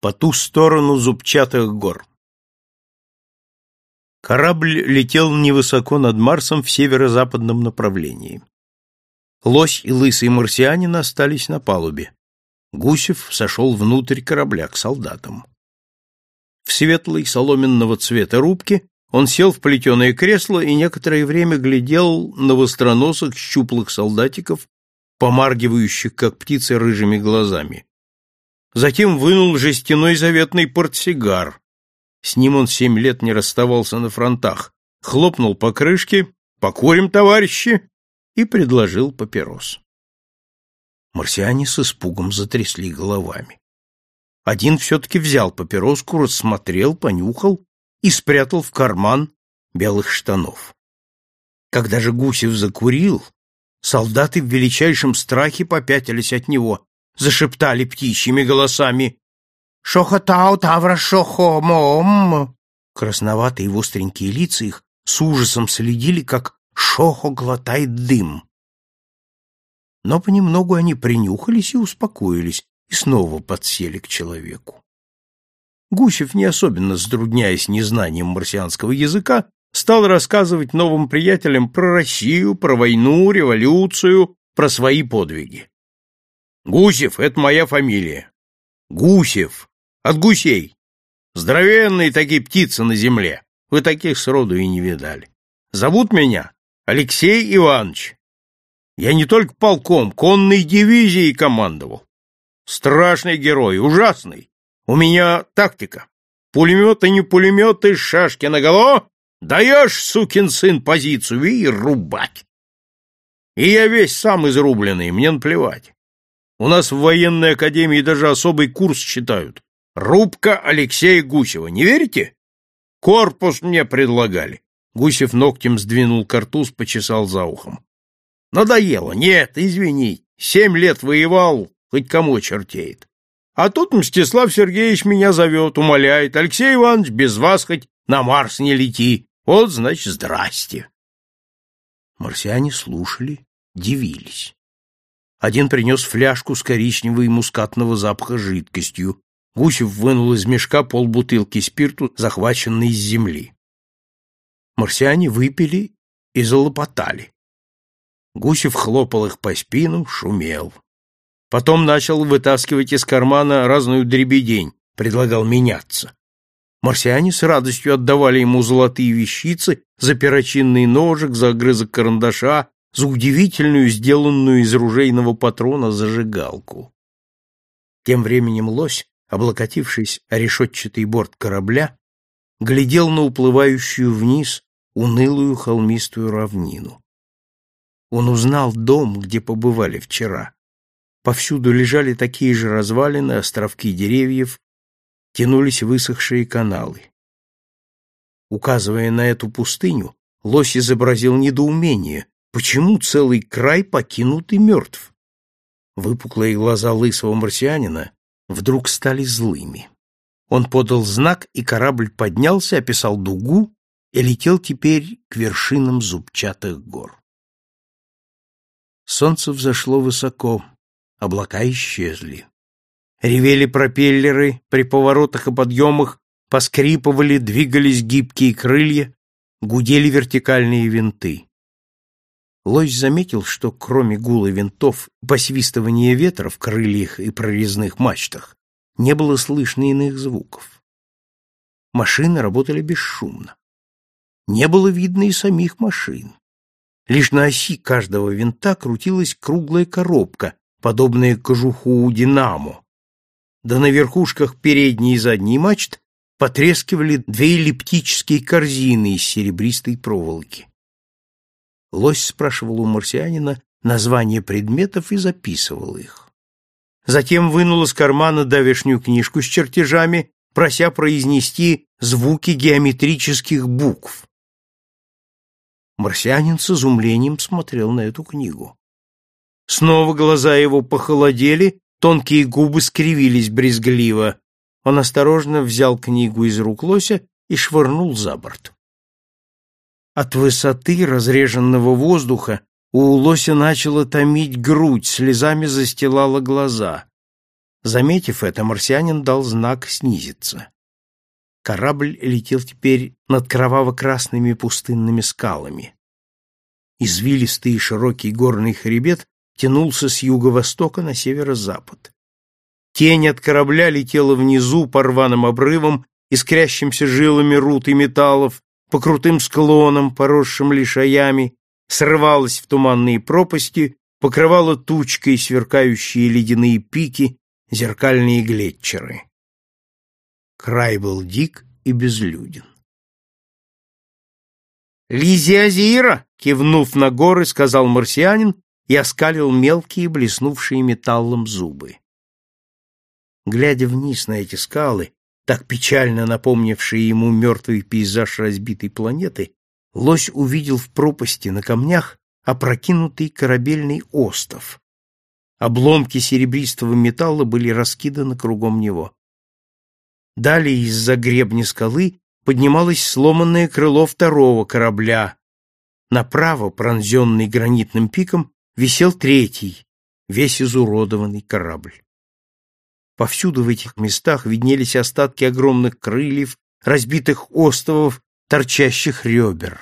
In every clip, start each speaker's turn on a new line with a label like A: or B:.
A: По ту сторону зубчатых гор. Корабль летел невысоко над Марсом в северо-западном направлении. Лось и лысый марсианин остались на палубе. Гусев сошел внутрь корабля к солдатам. В светлой соломенного цвета рубке он сел в плетеное кресло и некоторое время глядел на востроносых щуплых солдатиков, помаргивающих, как птицы, рыжими глазами. Затем вынул жестяной заветный портсигар. С ним он семь лет не расставался на фронтах. Хлопнул по крышке «Покурим, товарищи!» и предложил папирос. Марсиане с испугом затрясли головами. Один все-таки взял папироску, рассмотрел, понюхал и спрятал в карман белых штанов. Когда же Гусев закурил, солдаты в величайшем страхе попятились от него, зашептали птичьими голосами «Шохотау тавра шохомом!» Красноватые остренькие лица их с ужасом следили, как шохо глотает дым. Но понемногу они принюхались и успокоились, и снова подсели к человеку. Гусев, не особенно затрудняясь незнанием марсианского языка, стал рассказывать новым приятелям про Россию, про войну, революцию, про свои подвиги. Гусев — это моя фамилия. Гусев. От гусей. Здоровенные такие птицы на земле. Вы таких сроду и не видали. Зовут меня Алексей Иванович. Я не только полком, конной дивизией командовал. Страшный герой, ужасный. У меня тактика. Пулеметы не пулеметы, шашки наголо. Даешь, сукин сын, позицию и рубать. И я весь сам изрубленный, мне наплевать. У нас в военной академии даже особый курс читают. Рубка Алексея Гусева. Не верите? Корпус мне предлагали. Гусев ногтем сдвинул картуз, почесал за ухом. Надоело. Нет, извини. Семь лет воевал, хоть кому чертеет. А тут Мстислав Сергеевич меня зовет, умоляет. Алексей Иванович, без вас хоть на Марс не лети. Вот, значит, здрасте. Марсиане слушали, дивились. Один принес фляжку с коричневой и мускатного запаха жидкостью. Гусев вынул из мешка полбутылки спирту, захваченной из земли. Марсиане выпили и залопотали. Гусев хлопал их по спину, шумел. Потом начал вытаскивать из кармана разную дребедень, предлагал меняться. Марсиане с радостью отдавали ему золотые вещицы за перочинный ножик, за огрызок карандаша, за удивительную, сделанную из ружейного патрона зажигалку. Тем временем лось, облокотившись о решетчатый борт корабля, глядел на уплывающую вниз унылую холмистую равнину. Он узнал дом, где побывали вчера. Повсюду лежали такие же развалины, островки деревьев, тянулись высохшие каналы. Указывая на эту пустыню, лось изобразил недоумение, Почему целый край покинут и мертв? Выпуклые глаза лысого марсианина вдруг стали злыми. Он подал знак, и корабль поднялся, описал дугу и летел теперь к вершинам зубчатых гор. Солнце взошло высоко, облака исчезли. Ревели пропеллеры, при поворотах и подъемах поскрипывали, двигались гибкие крылья, гудели вертикальные винты. Лось заметил, что кроме гула винтов, посвистывания ветра в крыльях и прорезных мачтах, не было слышно иных звуков. Машины работали бесшумно. Не было видно и самих машин. Лишь на оси каждого винта крутилась круглая коробка, подобная кожуху динамо. Да на верхушках передней и задней мачт потрескивали две эллиптические корзины из серебристой проволоки. Лось спрашивал у марсианина названия предметов и записывал их. Затем вынул из кармана давешнюю книжку с чертежами, прося произнести звуки геометрических букв. Марсианин с изумлением смотрел на эту книгу. Снова глаза его похолодели, тонкие губы скривились брезгливо. Он осторожно взял книгу из рук лося и швырнул за борт. От высоты разреженного воздуха у лося начала томить грудь, слезами застилала глаза. Заметив это, марсианин дал знак снизиться. Корабль летел теперь над кроваво-красными пустынными скалами. Извилистый и широкий горный хребет тянулся с юго-востока на северо-запад. Тень от корабля летела внизу по рваным обрывам, искрящимся жилами руд и металлов, по крутым склонам, поросшим лишаями, срывалась в туманные пропасти, покрывала тучкой сверкающие ледяные пики, зеркальные глетчеры. Край был дик и безлюден. «Лизи Азира!» — кивнув на горы, сказал марсианин и оскалил мелкие, блеснувшие металлом зубы. Глядя вниз на эти скалы, так печально напомнившие ему мертвый пейзаж разбитой планеты, лось увидел в пропасти на камнях опрокинутый корабельный остов. Обломки серебристого металла были раскиданы кругом него. Далее из-за гребня скалы поднималось сломанное крыло второго корабля. Направо, пронзенный гранитным пиком, висел третий, весь изуродованный корабль. Повсюду в этих местах виднелись остатки огромных крыльев, разбитых островов, торчащих ребер.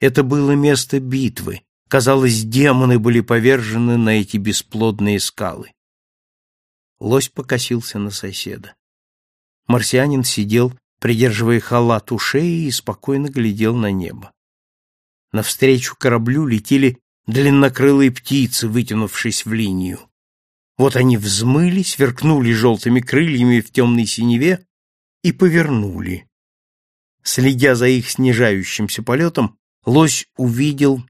A: Это было место битвы. Казалось, демоны были повержены на эти бесплодные скалы. Лось покосился на соседа. Марсианин сидел, придерживая халат у шеи, и спокойно глядел на небо. Навстречу кораблю летели длиннокрылые птицы, вытянувшись в линию. Вот они взмыли, сверкнули желтыми крыльями в темной синеве и повернули. Следя за их снижающимся полетом, лось увидел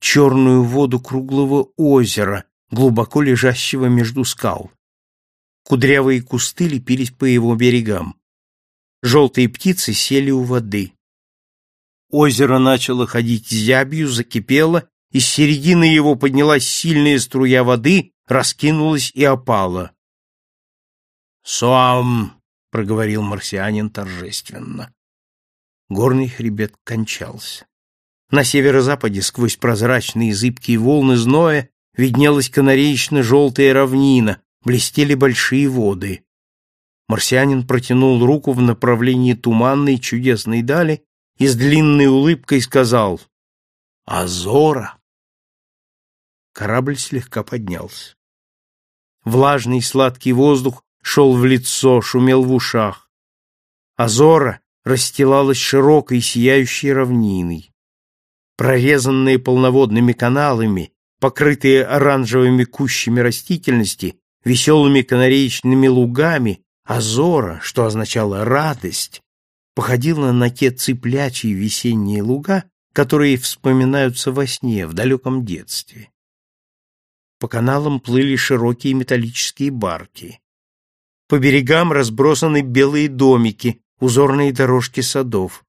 A: черную воду круглого озера, глубоко лежащего между скал. Кудрявые кусты лепились по его берегам. Желтые птицы сели у воды. Озеро начало ходить зябью, закипело, из середины его поднялась сильная струя воды, раскинулась и опала. «Суам!» — проговорил марсианин торжественно. Горный хребет кончался. На северо-западе, сквозь прозрачные зыбкие волны зноя, виднелась канареечно-желтая равнина, блестели большие воды. Марсианин протянул руку в направлении туманной чудесной дали и с длинной улыбкой сказал «Азора!». Корабль слегка поднялся. Влажный сладкий воздух шел в лицо, шумел в ушах. Азора расстилалась широкой сияющей равниной. Прорезанные полноводными каналами, покрытые оранжевыми кущами растительности, веселыми канареечными лугами, Азора, что означало радость, походила на те цыплячьи весенние луга, которые вспоминаются во сне, в далеком детстве. По каналам плыли широкие металлические барки. По берегам разбросаны белые домики, узорные дорожки садов.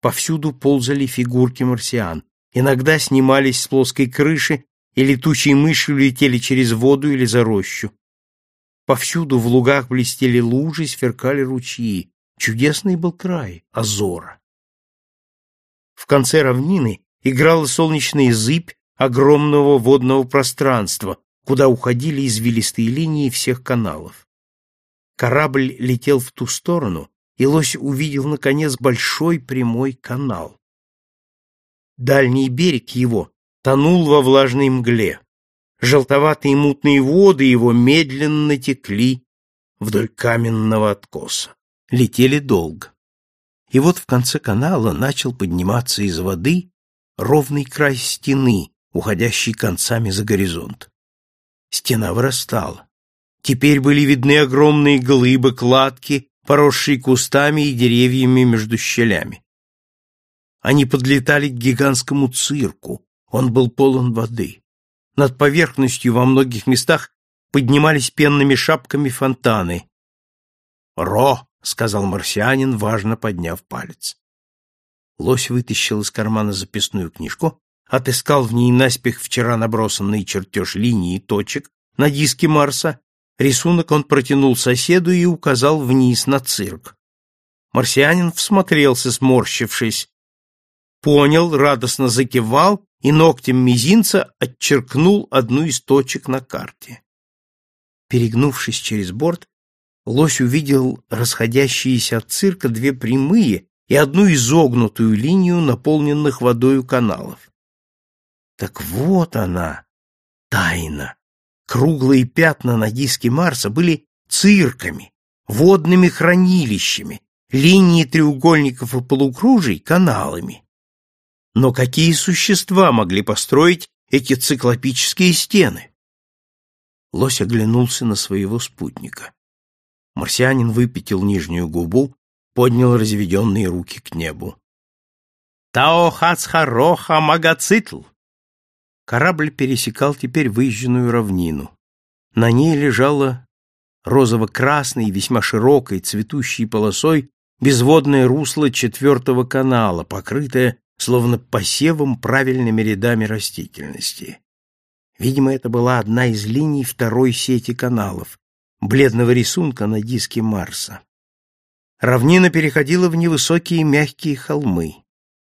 A: Повсюду ползали фигурки марсиан. Иногда снимались с плоской крыши и летучей мышью летели через воду или за рощу. Повсюду в лугах блестели лужи, сверкали ручьи. Чудесный был край, Азора. В конце равнины играла солнечная зыбь огромного водного пространства, куда уходили извилистые линии всех каналов. Корабль летел в ту сторону, и лось увидел, наконец, большой прямой канал. Дальний берег его тонул во влажной мгле. Желтоватые мутные воды его медленно текли вдоль каменного откоса. Летели долго. И вот в конце канала начал подниматься из воды ровный край стены, уходящий концами за горизонт. Стена вырастала. Теперь были видны огромные глыбы, кладки, поросшие кустами и деревьями между щелями. Они подлетали к гигантскому цирку, он был полон воды. Над поверхностью во многих местах поднимались пенными шапками фонтаны. «Ро!» — сказал марсианин, важно подняв палец. Лось вытащил из кармана записную книжку, отыскал в ней наспех вчера набросанный чертеж линий и точек на диске Марса. Рисунок он протянул соседу и указал вниз на цирк. Марсианин всмотрелся, сморщившись, понял, радостно закивал и ногтем мизинца отчеркнул одну из точек на карте. Перегнувшись через борт, лось увидел расходящиеся от цирка две прямые и одну изогнутую линию наполненных водою каналов. Так вот она, тайна. Круглые пятна на диске Марса были цирками, водными хранилищами, линии треугольников и полукружий — каналами. Но какие существа могли построить эти циклопические стены? Лось оглянулся на своего спутника. Марсианин выпятил нижнюю губу, поднял разведенные руки к небу. «Тао хацхароха магацитл!» Корабль пересекал теперь выезженную равнину. На ней лежала розово-красной, весьма широкой, цветущей полосой безводное русло четвертого канала, покрытое словно посевом правильными рядами растительности. Видимо, это была одна из линий второй сети каналов, бледного рисунка на диске Марса. Равнина переходила в невысокие мягкие холмы.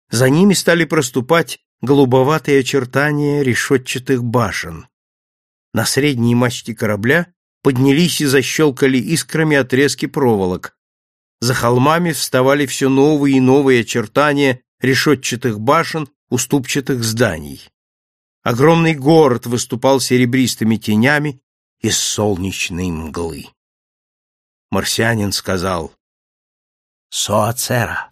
A: За ними стали проступать голубоватые очертания решетчатых башен. На средней мачте корабля поднялись и защелкали искрами отрезки проволок. За холмами вставали все новые и новые очертания решетчатых башен, уступчатых зданий. Огромный город выступал серебристыми тенями из солнечной мглы. Марсианин сказал «Соацера».